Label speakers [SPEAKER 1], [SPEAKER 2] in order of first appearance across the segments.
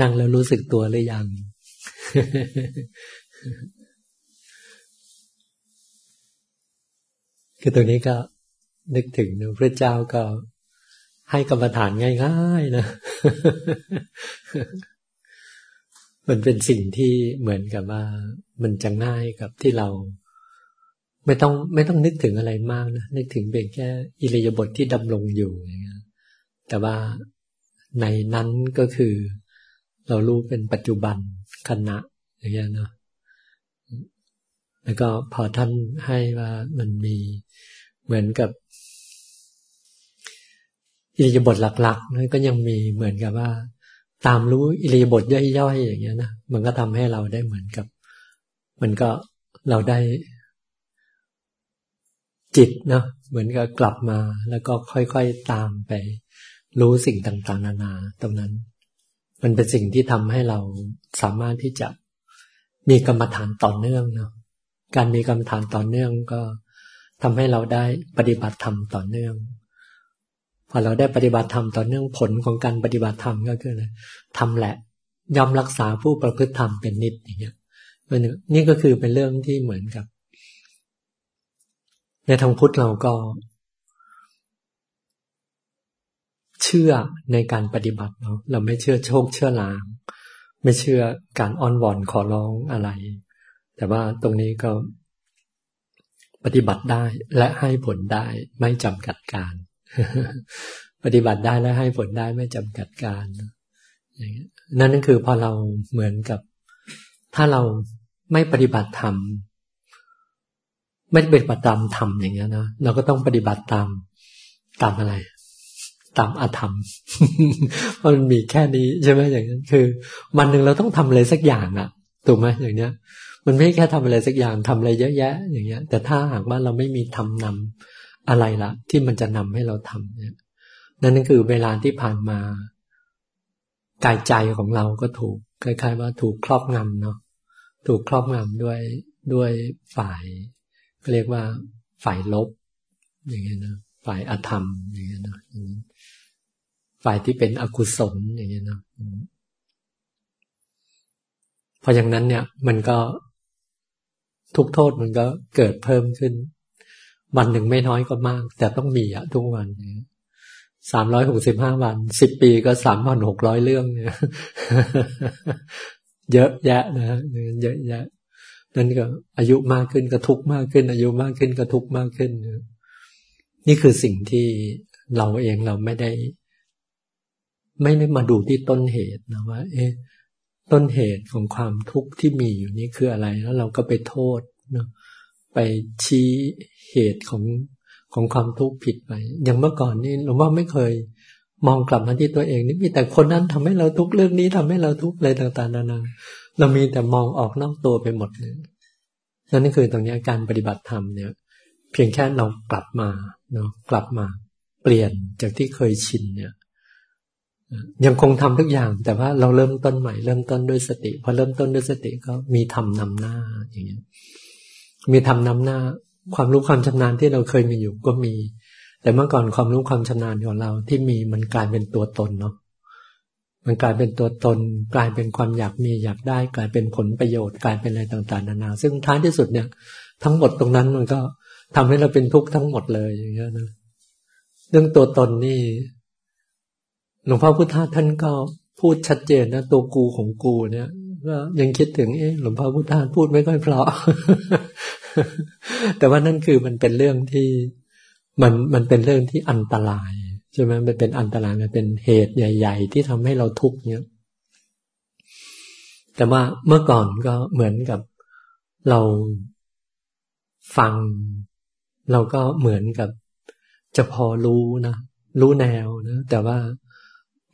[SPEAKER 1] นั่งแล้วรู้สึกตัวหรือยัง คือตัวนี้ก็นึกถึงพระเจ้าก็ให้กรรมฐานง่ายๆนะ มันเป็นสิ่งที่เหมือนกับว่า มันจะง่ายกับที่เรา ไม่ต้องไม่ต้องนึกถึงอะไรมากนะ นึกถึงเพียงแค่อิริยาบถทที่ดำรงอยู่อย่างเงี้ยแต่ว่าในนั้นก็คือ เรารู้เป็นปัจจุบันขณะอย่างเงี้ยเนาะแล้วก็พอท่านให้ว่ามันมีเหมือนกับอิริยาบถหลักๆนั่นก็ยังมีเหมือนกับว่า ตามรู้อิริยาบถย่อยๆอย่างเงี้ยนะมันก็ทำให้เราได้เหมือนกับ มันก็เราได้ จิตเนาะเหมือนกับกลับมา แล้วก็ค่อยๆตามไป รู้สิ่งต่างๆ นานาตรงนั้น มันเป็นสิ่งที่ทำให้เราสามารถที่จะมีกรรมฐานต่อเนื่องเนาะการมีกรรมฐานต่อเนื่องก็ทำให้เราได้ปฏิบัติธรรมต่อเนื่อง พอเราได้ปฏิบัติธรรมต่อเนื่องผลของการปฏิบัติธรรมก็คืออะไรทำแหละยอมรักษาผู้ประพฤติธรรมเป็นนิดอย่างเงี้ยนี่ก็คือเป็นเรื่องที่เหมือนกับ ในทางพุทธเราก็ เชื่อในการปฏิบัติเนาะเราไม่เชื่อโชคเชื่อลาง ไม่เชื่อการอ้อนวอนขอร้องอะไร แต่ว่าตรงนี้ก็ปฏิบัติได้และให้ผลได้ไม่จำกัดการ ปฏิบัติได้และให้ผลได้ไม่จำกัดการนั่นนั่นคือพอเราเหมือนกับ ถ้าเราไม่ปฏิบัติธรรมไม่ปฏิบัติตามธรรมอย่างเงี้ยนะเราก็ต้องปฏิบัติตามตามอะไร ตามอาธรรม มันมีแค่นี้ใช่ไหมอย่างนั้นคือ วันหนึ่งเราต้องทำอะไรสักอย่างอะถูกไหมอย่างเนี้ย มันไม่แค่ทำอะไรสักอย่างทำอะไรเยอะแยะ อย่างเงี้ย แต่ถ้าหากว่าเราไม่มีทำนำอะไรละที่มันจะนำให้เราทำเนี่ยนั่นคือเวลาที่ผ่านมากายใจของเราก็ถูกคล้ายๆว่าถูกครอบงำเนาะถูกครอบงำด้วยด้วยฝ่ายเรียกว่าฝ่ายลบอย่างเงี้ยนะฝ่ายอธรรมอย่างเงี้ยนะ ฝ่ายที่เป็นอกุศลอย่างเงี้ยนะเพราะอย่างนั้นเนี่ย มันก็ทุกโทษมันก็เกิดเพิ่มขึ้น วันหนึ่งไม่น้อยก็มาก แต่ต้องมีอะทุกวันสามร้อยหกสิบห้าวันสิบปีก็สามพันหกร้อยเรื่องเนี่ยเยอะแยะนะเยอะแยะ นั่นก็ อายุมากขึ้นก็ทุกมากขึ้น อายุมากขึ้นก็ทุกมากขึ้น นี่คือสิ่งที่เราเองเราไม่ได้ ไม่ได้มาดูที่ต้นเหตุนะว่า เอ๊ะต้นเหตุของความทุกข์ที่มีอยู่นี้คืออะไร แล้วเราก็ไปโทษนะไปชี้เหตุของของความทุกข์ผิดไป อย่างเมื่อก่อนนี่หลวงพ่อไม่เคยมองกลับมาที่ตัวเองนี่มีแต่คนนั้นทำให้เราทุกข์เรื่องนี้ทำให้เราทุกข์อะไรต่างๆนานาเรามีแต่มองออกนอกตัวไปหมดเลยนั่นคือตรงนี้การปฏิบัติธรรมเนี่ย เพียงแค่เรากลับมาเนาะกลับมา เปลี่ยนจากที่เคยชินเนี่ย ยังคงทำทุกอย่าง แต่ว่าเราเริ่มต้นใหม่เริ่มต้นด้วยสติพอเริ่มต้นด้วยสติก็มีทำนำหน้าอย่างเงี้ยมีทำนำหน้า ความรู้ความชำนาญที่เราเคยมีอยู่ก็มี แต่เมื่อก่อนความรู้ความชำนาญของเราที่มีมันกลายเป็นตัวตนเนาะมันกลายเป็นตัวตน กลายเป็นความอยากมีอยากได้ กลายเป็นผลประโยชน์กลายเป็นอะไรต่าง ๆ นานา ซึ่งท้ายที่สุดเนี่ย ทั้งหมดตรงนั้นมันก็ทำให้เราเป็นทุกข์ทั้งหมดเลยอย่างเงี้ยนะเรื่องตัวตนนี่ หลวงพ่อพุทธาท่านก็พูดชัดเจนนะตัวกูของกูเนี่ยก็ยังคิดถึงเอ๊ะหลวงพ่อพุทธานพูดไม่ค่อยเพราะ แต่ว่านั่นคือมันเป็นเรื่องที่มันมันเป็นเรื่องที่อันตรายใช่ไหมมันเป็นอันตรายมันเป็นเหตุใหญ่ ๆ ที่ทำให้เราทุกข์เนี่ยแต่ว่าเมื่อก่อนก็เหมือนกับเราฟัง เราก็เหมือนกับจะพอรู้นะรู้แนวนะแต่ว่า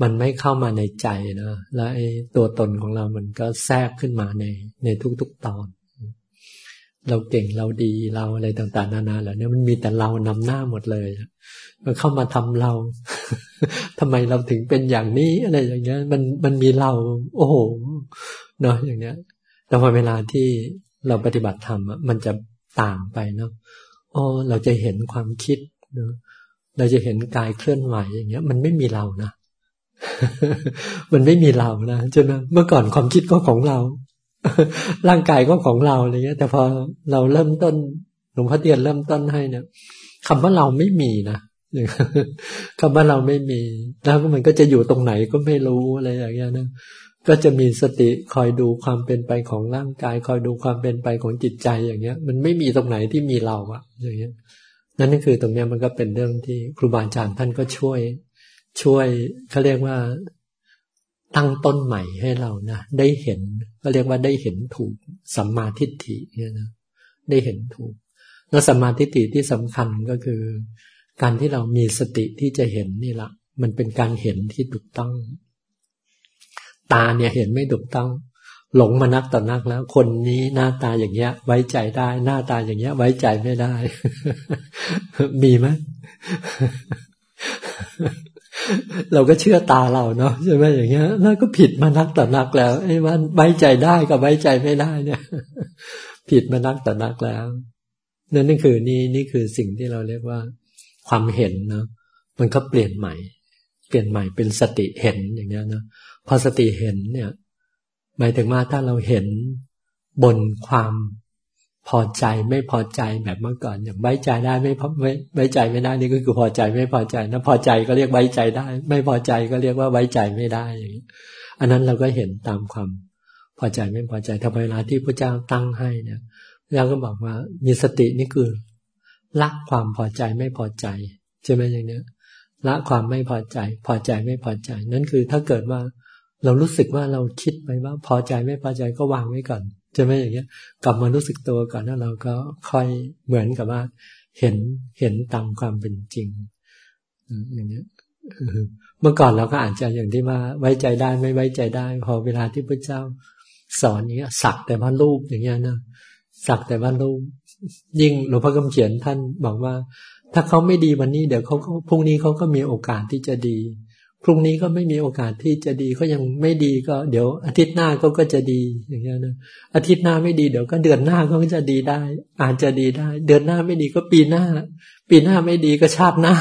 [SPEAKER 1] มันไม่เข้ามาในใจนะ แล้วไอ้ตัวตนของเรามันก็แทรกขึ้นมาในในทุกๆตอน เราเก่งเราดีเราอะไรต่างๆ นานาเหล่านี้มันมีแต่เรานำหน้าหมดเลยมันเข้ามาทำเราทำไมเราถึงเป็นอย่างนี้อะไรอย่างเงี้ย มันมันมีเรา โอ้โหเนาะอย่างเงี้ย แต่พอเวลาที่เราปฏิบัติธรรมมันจะต่างไปเนาะอ๋อเราจะเห็นความคิดเนาะเราจะเห็นกายเคลื่อนไหวอย่างเงี้ย มันไม่มีเรานะ มันไม่มีเรานะใช่ไหมเมื่อก่อนความคิดก็ของเรา ร่างกายก็ของเราอะไรเงี้ย แต่พอเราเริ่มต้นหลวงพ่อเตียนเริ่มต้นให้เนี่ยคำว่าเราไม่มีนะคำว่าเราไม่มี แล้วมันก็จะอยู่ตรงไหนก็ไม่รู้อะไรอย่างเงี้ยนะก็จะมีสติคอยดูความเป็นไปของร่างกาย คอยดูความเป็นไปของจิตใจอย่างเงี้ย มันไม่มีตรงไหนที่มีเราอะอย่างเงี้ยนั่นก็คือตรงเนี้ยมันก็เป็นเรื่องที่ครูบาอาจารย์ท่านก็ช่วย ช่วยเขาเรียกว่าตั้งต้นใหม่ให้เรานะได้เห็นก็เรียกว่าได้เห็นถูกสัมมาทิฏฐิเนี่ยนะได้เห็นถูก แล้วสัมมาทิฏฐิที่สำคัญก็คือ การที่เรามีสติที่จะเห็นนี่แหละมันเป็นการเห็นที่ถูกต้อง ตาเนี่ยเห็นไม่ถูกต้อง หลงมานักต่อนักแล้ว คนนี้หน้าตาอย่างเงี้ย ไว้ใจได้ หน้าตาอย่างเงี้ย ไว้ใจไม่ได้ มีไหม เราก็เชื่อตาเราเนาะใช่ไหมอย่างเงี้ยแล้วก็ผิดมานักต่อนักแล้วไอ้ว่าไว้ใจได้กับไว้ใจไม่ได้เนี่ย ผิดมานักต่อนักแล้วนั่นนี่คือนี่นี่คือสิ่งที่เราเรียกว่า ความเห็นเนาะมันก็เปลี่ยนใหม่ เปลี่ยนใหม่เป็นสติเห็นอย่างเงี้ยนะพอสติเห็นเนี่ย หมายถึงว่าถ้าเราเห็นบนความ พอใจไม่พอใจแบบเมื่อก่อนอย่างไว้ใจได้ไม่ไม่ไว้ใจไม่ได้นี่ก็คือพอใจไม่พอใจนะพอใจก็เรียกไว้ใจได้ ไม่พอใจก็เรียกว่าไว้ใจไม่ได้อย่างนี้อันนั้นเราก็เห็นตามความ พอใจไม่พอใจทำเวลาที่พระเจ้าตั้งให้เนี่ยเราก็บอกว่ามีสตินี่คือละความพอใจไม่พอใจใช่ไหมอย่างเนี้ยละความไม่พอใจ พอใจไม่พอใจ นั่นคือถ้าเกิดว่าเรารู้สึกว่าเราคิดไปว่า พอใจไม่พอใจก็วางไว้ก่อน จะไหมอย่างเงี้ย กลับมารู้สึกตัวก่อนแล้วเราก็ค่อยเหมือนกับว่า เห็นเห็นตามความเป็นจริงอย่างเงี้ยเมื่อก่อนเราก็อาจจะอย่างที่ว่าไว้ใจได้ไม่ไว้ใจได้ พอเวลาที่พระเจ้าสอนอย่างเงี้ย สักแต่ว่ารูปอย่างเงี้ยนะสักแต่ว่ารูป ยิ่งหลวงพ่อคำเขียนท่านบอกว่า ถ้าเขาไม่ดีวันนี้เดี๋ยวเขาพรุ่งนี้เขาก็มีโอกาสที่จะดี พรุ่งนี้ก็ไม่มีโอกาสที่จะดีเขายังไม่ดีก็ เดี๋ยว อาทิตย์หน้าก็ก็จะดีอย่างเงี้ยนะอาทิตย์หน้าไม่ดีเดี๋ยวก็เดือนหน้าก็จะดีได้ อาจจะดีได้ เดือนหน้าไม่ดีก็ปีหน้า ปีหน้าไม่ดีก็ชาติหน้า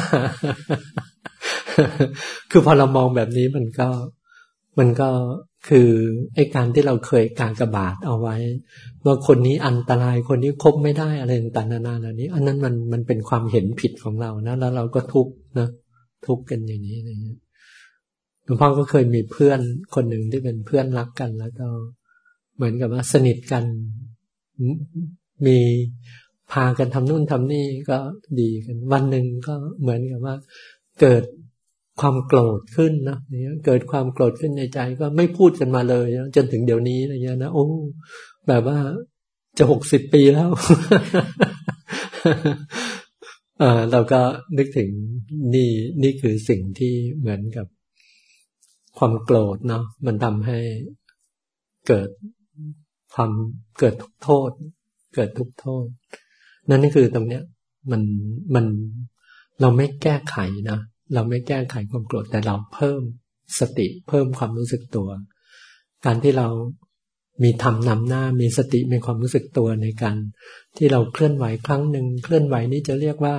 [SPEAKER 1] คือพอเรามองแบบนี้มันก็มันก็คือไอ้การที่เราเคยการกระบาดเอาไว้ว่าคนนี้อันตรายคนนี้คบไม่ได้อะไรต่างๆนานาเหล่านี้ อันนั้นมันมันเป็นความเห็นผิดของเรานะแล้วเราก็ทุกข์นะทุกข์กันอย่างนี้อะไรเงี้ย หลวงพ่อก็เคยมีเพื่อนคนหนึ่งที่เป็นเพื่อนรักกัน แล้วก็เหมือนกับว่าสนิทกัน มีพากันทำนู่นทำนี่ก็ดีกัน วันหนึ่งก็เหมือนกับว่า เกิดความโกรธขึ้นนะเนี่ยเกิดความโกรธขึ้นในใจก็ไม่พูดกันมาเลยจนถึงเดี๋ยวนี้อะไรเงี้ยนะโอ้แบบว่าจะหกสิบปีแล้วเออเราก็นึกถึงนี่นี่คือสิ่งที่เหมือนกับ ความโกรธเนาะมันทำให้เกิดความเกิดทุกโทษ เกิดทุกโทษ นั่นคือตรงเนี้ยมันมันเราไม่แก้ไขนะเราไม่แก้ไขความโกรธแต่เราเพิ่มสติเพิ่มความรู้สึกตัว การที่เรามีทำนำหน้ามีสติมีความรู้สึกตัวในการที่เราเคลื่อนไหวครั้งหนึ่งเคลื่อนไหวนี้จะเรียกว่า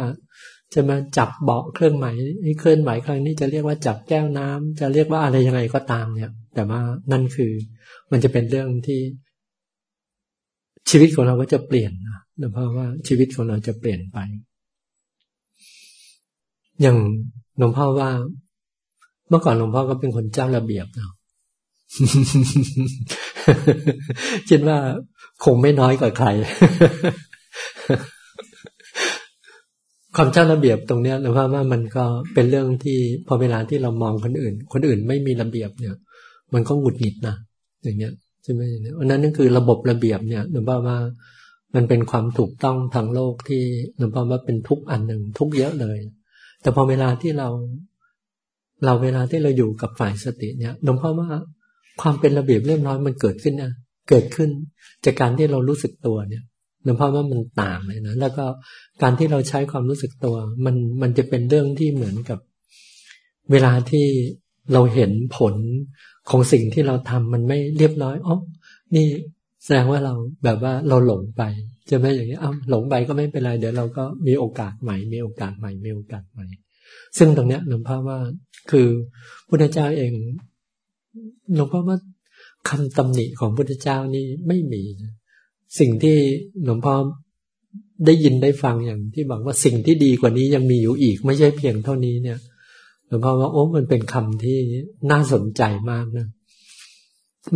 [SPEAKER 1] จะมาจับเบาะเครื่องหมายเคลื่อนไหวครั้งนี้จะเรียกว่าจับแก้วน้ำจะเรียกว่าอะไรยังไงก็ตามเนี่ย แต่ว่านั่นคือ มันจะเป็นเรื่องที่ ชีวิตของเราก็จะเปลี่ยนนะเพราะว่าชีวิตของเราจะเปลี่ยนไป อย่างหลวงพ่อว่า เมื่อก่อนหลวงพ่อก็เป็นคนเจ้าระเบียบเนาะคิดว่าคงไม่น้อยกว่าใคร ความเจ้าระเบียบตรงเนี้ยหรือว่าว่ามันก็เป็นเรื่องที่พอเวลาที่เรามองคนอื่น คนอื่นไม่มีระเบียบเนี่ย มันก็หงุดหงิดนะอย่างเงี้ยใช่ไหมอย่างเนี้ยอันนั้นนั่นคือระบบระเบียบเนี่ยหรือว่าว่ามันเป็นความถูกต้องทางโลกที่หรือว่าว่าเป็นทุกอันหนึ่งทุกเยอะเลย แต่พอเวลาที่เรา เราเวลาที่เราอยู่กับฝ่ายสติเนี่ยหลวงพ่อว่าความเป็นระเบียบเรียบร้อยมันเกิดขึ้นนะเกิดขึ้นจากการที่เรารู้สึกตัวเนี่ย หลวงพ่อว่ามันต่างเลยนะแล้วก็การที่เราใช้ความรู้สึกตัว มันมันจะเป็นเรื่องที่เหมือนกับ เวลาที่เราเห็นผลของสิ่งที่เราทำมันไม่เรียบร้อยอ๋อนี่แสดงว่าเราแบบว่าเราหลงไปจะไม่อย่างนี้อ้าหลงไปก็ไม่เป็นไรเดี๋ยวเราก็มีโอกาสใหม่ มีโอกาสใหม่มีโอกาสใหม่ ซึ่งตรงเนี้ยหลวงพ่อว่าคือพุทธเจ้าเองหลวงพ่อว่าคำตำหนิของพุทธเจ้านี่ไม่มี สิ่งที่หลวงพ่อได้ยินได้ฟังอย่างที่บอกว่าสิ่งที่ดีกว่านี้ยังมีอยู่อีก ไม่ใช่เพียงเท่านี้เนี่ยหลวงพ่อว่าโอ้มันเป็นคำที่น่าสนใจมากนะ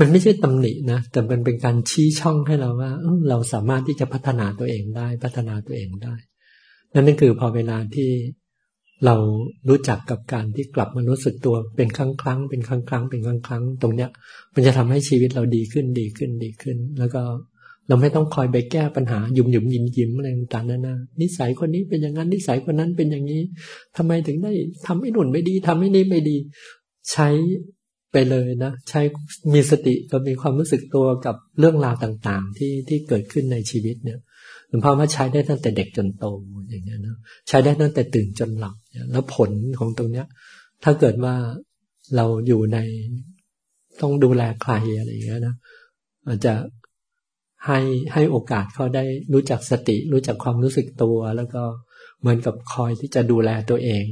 [SPEAKER 1] มันไม่ใช่ตำหนินะแต่มันเป็นการชี้ช่องให้เราว่าเราสามารถที่จะพัฒนาตัวเองได้พัฒนาตัวเองได้ นั่นนั่นคือพอเวลาที่เรารู้จักกับการที่กลับมารู้สึกตัวเป็นครั้งครั้งเป็นครั้งครั้งเป็นครั้งครั้งตรงเนี้ย มันจะทำให้ชีวิตเราดีขึ้นดีขึ้นดีขึ้น แล้วก็ เราไม่ต้องคอยไปแก้ปัญหายุ่มยุ่มยิ้มยิ้มอะไรต่างๆนานานิสัยคนนี้เป็นอย่างนั้นนิสัยคนนั้นเป็นอย่างนี้ทำไมถึงได้ทำให้หนุนไม่ดีทำให้นี้ไม่ดี ใช้ไปเลยนะ ใช้มีสติก็มีความรู้สึกตัวกับเรื่องราวต่างๆ ที่ที่เกิดขึ้นในชีวิตเนี่ยหลวงพ่อว่าใช้ได้ตั้งแต่เด็กจนโตอย่างเงี้ยนะใช้ได้ตั้งแต่ตื่นจนหลับแล้วผลของตรงเนี้ย ถ้าเกิดว่าเราอยู่ในต้องดูแลใครอะไรอย่างเงี้ยนะอาจจะ ให้ให้โอกาสเขาได้รู้จักสติ รู้จักความรู้สึกตัว แล้วก็เหมือนกับคอยที่จะดูแลตัวเอง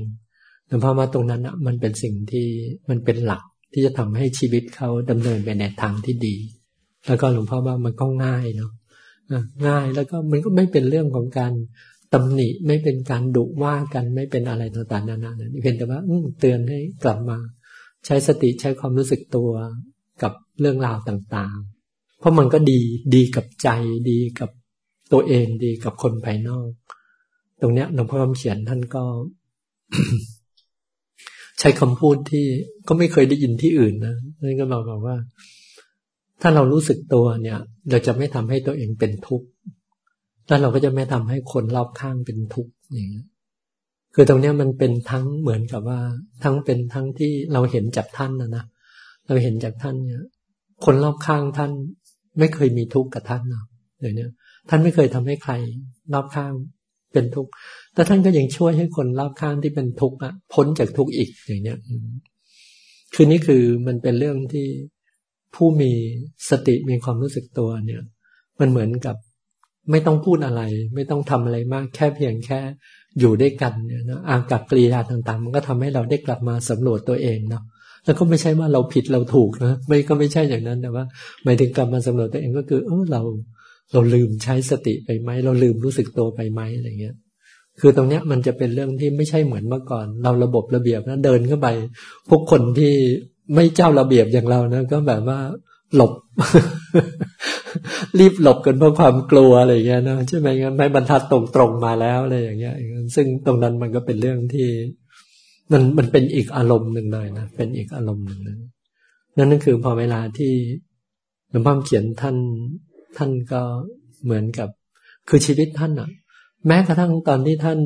[SPEAKER 1] หลวงพ่อมาตรงนั้นอะมันเป็นสิ่งที่มันเป็นหลักที่จะทำให้ชีวิตเขาดำเนินไปในทางที่ดี แล้วก็หลวงพ่อว่ามันก็ง่ายเนาะง่ายแล้วก็มันก็ไม่เป็นเรื่องของการตำหนิไม่เป็นการดุว่ากันไม่เป็นอะไรต่างๆนานาเพียงแต่ว่าเตือนให้กลับมา ใช้สติใช้ความรู้สึกตัวกับเรื่องราวต่างๆ ราะมันก็ดีดีกับใจดีกับตัวเองดีกับคนภายนอก ตรงเนี้ยหลวงพ่อคำเขียนท่านก็ ใช้คำพูดที่ก็ไม่เคยได้ยินที่อื่นนะนั่นก็บอกว่า ถ้าเรารู้สึกตัวเนี่ย เราจะไม่ทำให้ตัวเองเป็นทุกข์แล้วเราก็จะไม่ทำให้คนรอบข้างเป็นทุกข์อย่างนี้คือตรงเนี้ยมันเป็นทั้งเหมือนกับว่า ทั้งเป็นทั้งที่เราเห็นจากท่านนะนะเราเห็นจากท่านเนี่ย คนรอบข้างท่าน ไม่เคยมีทุกข์กับท่านนะเดี๋ยวนี้ท่านไม่เคยทำให้ใครรอบข้างเป็นทุกข์แต่ท่านก็ยังช่วยให้คนรอบข้างที่เป็นทุกข์อะพ้นจากทุกข์อีกอย่างเนี้ยคือนี่คือมันเป็นเรื่องที่ผู้มีสติมีความรู้สึกตัวเนี่ย มันเหมือนกับไม่ต้องพูดอะไร ไม่ต้องทำอะไรมาก แค่เพียงแค่อยู่ด้วยกันเนี่ยนะอากับกริยาต่างๆ มันก็ทำให้เราได้กลับมาสำรวจตัวเองเนาะ แล้วก็ไม่ใช่ว่าเราผิดเราถูกนะไม่ก็ไม่ใช่อย่างนั้นแต่ว่าหมายถึงกลับมาสำรวจตัวเองก็คือ เออเราเราลืมใช้สติไปไหมเราลืมรู้สึกตัวไปไหมอะไรเงี้ย คือตรงเนี้ยมันจะเป็นเรื่องที่ไม่ใช่เหมือนเมื่อก่อน เราระบบระเบียบนะเดินเข้าไป พวกคนที่ไม่เจ้าระเบียบอย่างเรานะก็แบบว่าหลบ รีบหลบกันเพราะความกลัวอะไรเงี้ยนะใช่ไหมงั้นไม่บรรทัดตรงตรงมาแล้วอะไรอย่างเงี้ย ซึ่งตรงนั้นมันก็เป็นเรื่องที่ มันมันเป็นอีกอารมณ์หนึ่งเลยนะเป็นอีกอารมณ์หนึ่งนั้นนั่นนั่นคือพอเวลาที่หลวงพ่อเขียนท่านท่านก็เหมือนกับ คือชีวิตท่านอะแม้กระทั่งตอนที่ท่าน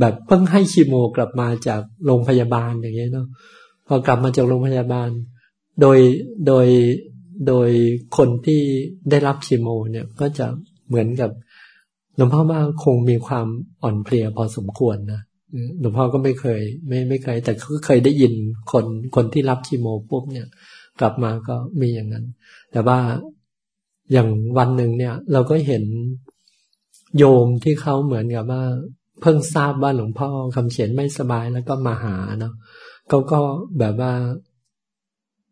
[SPEAKER 1] แบบเพิ่งให้คีโมกลับมาจากโรงพยาบาลอย่างเงี้ยเนาะพอกลับมาจากโรงพยาบาล โดยโดยโดยคนที่ได้รับคีโม เนี่ยก็จะเหมือนกับหลวงพ่อว่าคงมีความอ่อนเพลียพอสมควรนะ หลวงพ่อก็ไม่เคย ไม่ไม่เคย แต่ก็เคยได้ยินคนคนที่รับคีโมปุ๊บเนี่ย กลับมาก็มีอย่างนั้น แต่ว่าอย่างวันหนึ่งเนี่ย เราก็เห็นโยมที่เขาเหมือนกับว่า เพิ่งทราบว่าหลวงพ่อคำเขียนไม่สบายแล้วก็มาหาเนาะเขาก็แบบว่า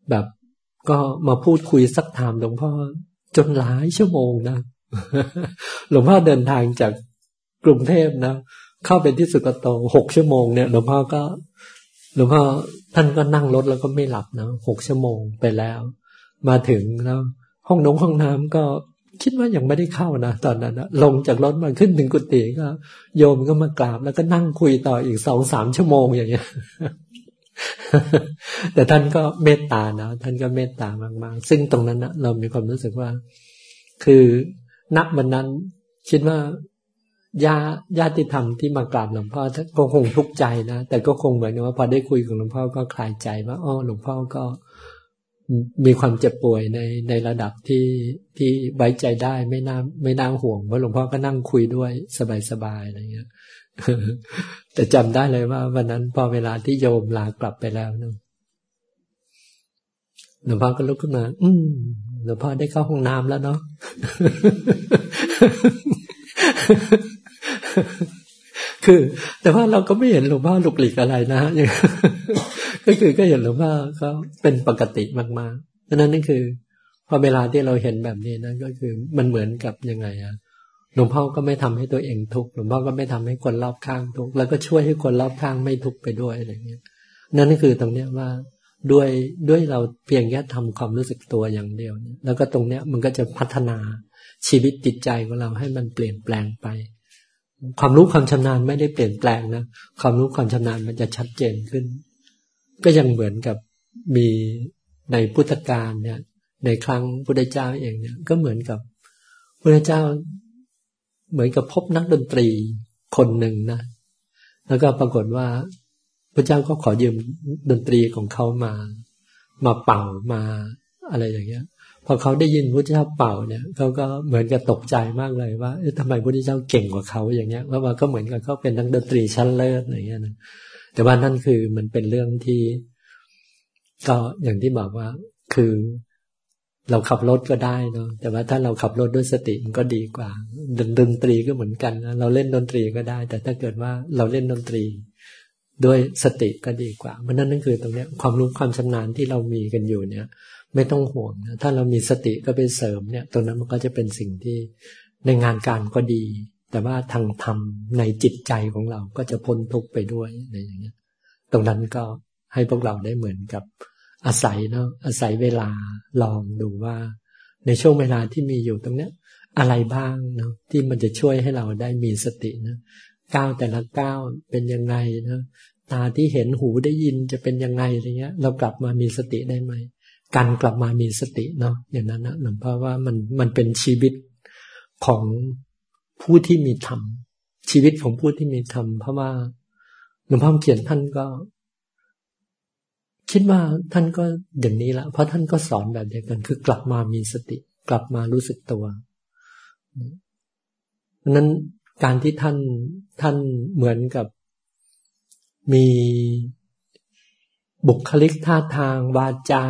[SPEAKER 1] แบบก็มาพูดคุยสักถามหลวงพ่อจนหลายชั่วโมงนะหลวงพ่อเดินทางจากกรุงเทพนะ เข้าไปที่สุกโตหกชั่วโมงเนี่ยหลวงพ่อก็หลวงพ่อท่านก็นั่งรถแล้วก็ไม่หลับนะหกชั่วโมงไปแล้ว มาถึงแล้วห้องน้งห้องน้ำก็คิดว่ายังไม่ได้เข้านะตอนนั้นนะลงจากรถมาขึ้นถึงกุฏิก็ โยมก็มากราบ แล้วก็นั่งคุยต่ออีกสองสามชั่วโมงอย่างเงี้ย แต่ท่านก็เมตตานะท่านก็เมตตามากๆ ซึ่งตรงนั้นนะเรามีความรู้สึกว่า คือณวันนั้นคิดว่า ญาญาติธรรมที่มากราบหลวงพ่อก็คงทุกข์ใจนะแต่ก็คงเหมือนว่าพอได้คุยกับหลวงพ่อก็คลายใจว่าอ๋อหลวงพ่อก็มีความเจ็บป่วยในในระดับที่ที่ไว้ใจได้ไม่น่าไม่น่าห่วงเพราะหลวงพ่อก็นั่งคุยด้วยสบายๆอะไรเงี้ยแต่จำได้เลยว่า วันนั้นพอเวลาที่โยมลากลับไปแล้วนะหลวงพ่อก็ลุกขึ้นมา อืมหลวงพ่อได้เข้าห้องน้ำแล้วเนาะ คือ แต่ว่าเราก็ไม่เห็นหลวงพ่อหลุกหลีกอะไรนะฮะก็คือก็เห็นหลวงพ่อเขาเป็นปกติมากๆดังนั้นนั่นคือพอเวลาที่เราเห็นแบบนี้นะก็คือมันเหมือนกับยังไงอะหลวงพ่อก็ไม่ทำให้ตัวเองทุกข์หลวงพ่อก็ไม่ทำให้คนรอบข้างทุกข์แล้วก็ช่วยให้คนรอบข้างไม่ทุกข์ไปด้วยอะไรเงี้ย นั่นคือตรงเนี้ยว่าด้วยด้วยเราเพียงแค่ทำความรู้สึกตัวอย่างเดียวเนี่ยแล้วก็ตรงเนี้ยมันก็จะพัฒนาชีวิตจิตใจของเราให้มันเปลี่ยนแปลงไป ความรู้ความชำนาญไม่ได้เปลี่ยนแปลงนะความรู้ความชำนาญมันจะชัดเจนขึ้น ก็ยังเหมือนกับมีในพุทธกาลเนี่ย ในครั้งพุทธเจ้าเองเนี่ย ก็เหมือนกับพุทธเจ้า เหมือนกับพบนักดนตรีคนหนึ่งนะแล้วก็ปรากฏว่าพระเจ้าก็ขอยืมดนตรีของเขามา มาเป่ามาอะไรอย่างเงี้ย พอเขาได้ยินพระเจ้าเป่าเนี่ยเขาก็เหมือนกับตกใจมากเลยว่าทำไมพระเจ้าเก่งกว่าเขาอย่างเงี้ยว่ามันก็เหมือนกับเขาเป็นนักดนตรีชั้นเลิศอะไรเงี้ยนะแต่ว่านั่นคือมันเป็นเรื่องที่ ก็อย่างที่บอกว่า คือเราขับรถก็ได้เนาะแต่ว่าถ้าเราขับรถด้วยสติมันก็ดีกว่าดนดนตรีก็เหมือนกันนะเราเล่นดนตรีก็ได้ แต่ถ้าเกิดว่าเราเล่นดนตรี ด้วยสติก็ดีกว่ามันนั่นนั่นคือตรงเนี้ยความรู้ความชำนาญที่เรามีกันอยู่เนี่ย ไม่ต้องห่วงนะถ้าเรามีสติก็ไปเสริมเนี่ยตรงนั้นมันก็จะเป็นสิ่งที่ในงานการก็ดี แต่ว่าทางธรรมในจิตใจของเราก็จะพ้นทุกข์ไปด้วยอะไรอย่างเงี้ยตรงนั้นก็ให้พวกเราได้เหมือนกับอาศัยเนาะอาศัยเวลาลองดูว่า ในช่วงเวลาที่มีอยู่ตรงเนี้ย อะไรบ้างเนาะที่มันจะช่วยให้เราได้มีสตินะก้าวแต่ละก้าวเป็นยังไงนะตาที่เห็นหูได้ยินจะเป็นยังไงอะไรเงี้ย เรากลับมามีสติได้ไหม การกลับมามีสติเนาะอย่างนั้นนะหลวงพ่อว่ามันมันเป็นชีวิตของผู้ที่มีธรรมชีวิตของผู้ที่มีธรรมเพราะว่าหลวงพ่อเขียนท่านก็ คิดว่าท่านก็อย่างนี้ละเพราะท่านก็สอนแบบเดียวกันคือกลับมามีสติ กลับมารู้สึกตัวเพราะนั้นการที่ท่านท่านเหมือนกับมีบุคลิกท่าทางวาจา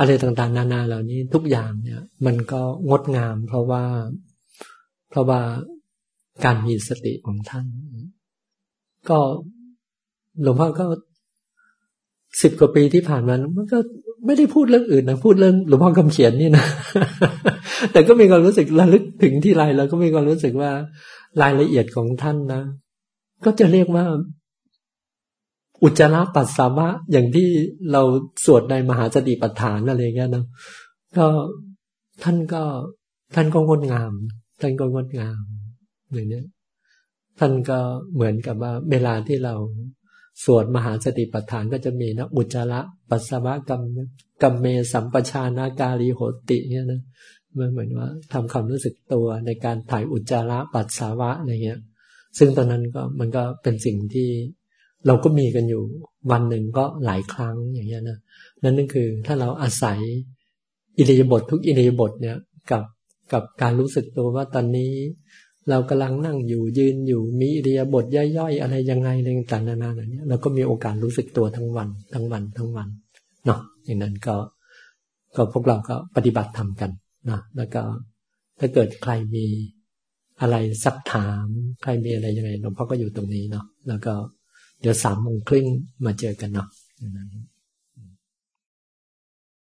[SPEAKER 1] อะไรต่างๆ นานาเหล่านี้ทุกอย่างเนี่ย มันก็งดงาม เพราะว่าเพราะว่าการมีสติของท่าน ก็หลวงพ่อก็สิบกว่าปีที่ผ่านมามันก็ไม่ได้พูดเรื่องอื่นนะพูดเรื่องหลวงพ่อคำเขียนนี่นะแต่ก็มีความรู้สึกระลึกถึงที่ไรเราก็มีความรู้สึกว่ารายละเอียดของท่านนะก็จะเรียกว่า อุจจาระปัสสาวะอย่างที่เราสวดในมหาสติปัฏฐานอะไรเงี้ยนะก็ท่านก็ท่านก็งดงาม ท่านก็งดงามอย่างเนี้ยท่านก็เหมือนกับว่าเวลาที่เราสวดมหาสติปัฏฐานก็จะมีนะอุจจาระปัสสาวะกรรมกรรมเมสัมปชานากาลีโหติเนี่ยนะมันเหมือนว่าทำความรู้สึกตัวในการถ่ายอุจจาระปัสสาวะอะไรเงี้ย ซึ่งตอนนั้นก็มันก็เป็นสิ่งที่ เราก็มีกันอยู่วันหนึ่งก็หลายครั้งอย่างเงี้ยนะนั่นนั่นคือถ้าเราอาศัยอิริยาบถททุกอิริยาบถเนี่ยกับกับการรู้สึกตัวว่าตอนนี้ เรากำลังนั่งอยู่ยืนอยู่มีอิริยาบถย่อยๆ อะไรยังไงในต่างๆนานาอย่างนี้เราก็มีโอกาสรู้สึกตัวทั้งวันทั้งวันทั้งวันเนาะอย่างนั้นก็ก็พวกเราก็ปฏิบัติทำกันนะแล้วก็ถ้าเกิดใครมีอะไรสักถาม ใครมีอะไรยังไงหลวงพ่อก็อยู่ตรงนี้เนาะแล้วก็ เดี๋ยวสามโมงครึ่งมาเจอกันเนาะ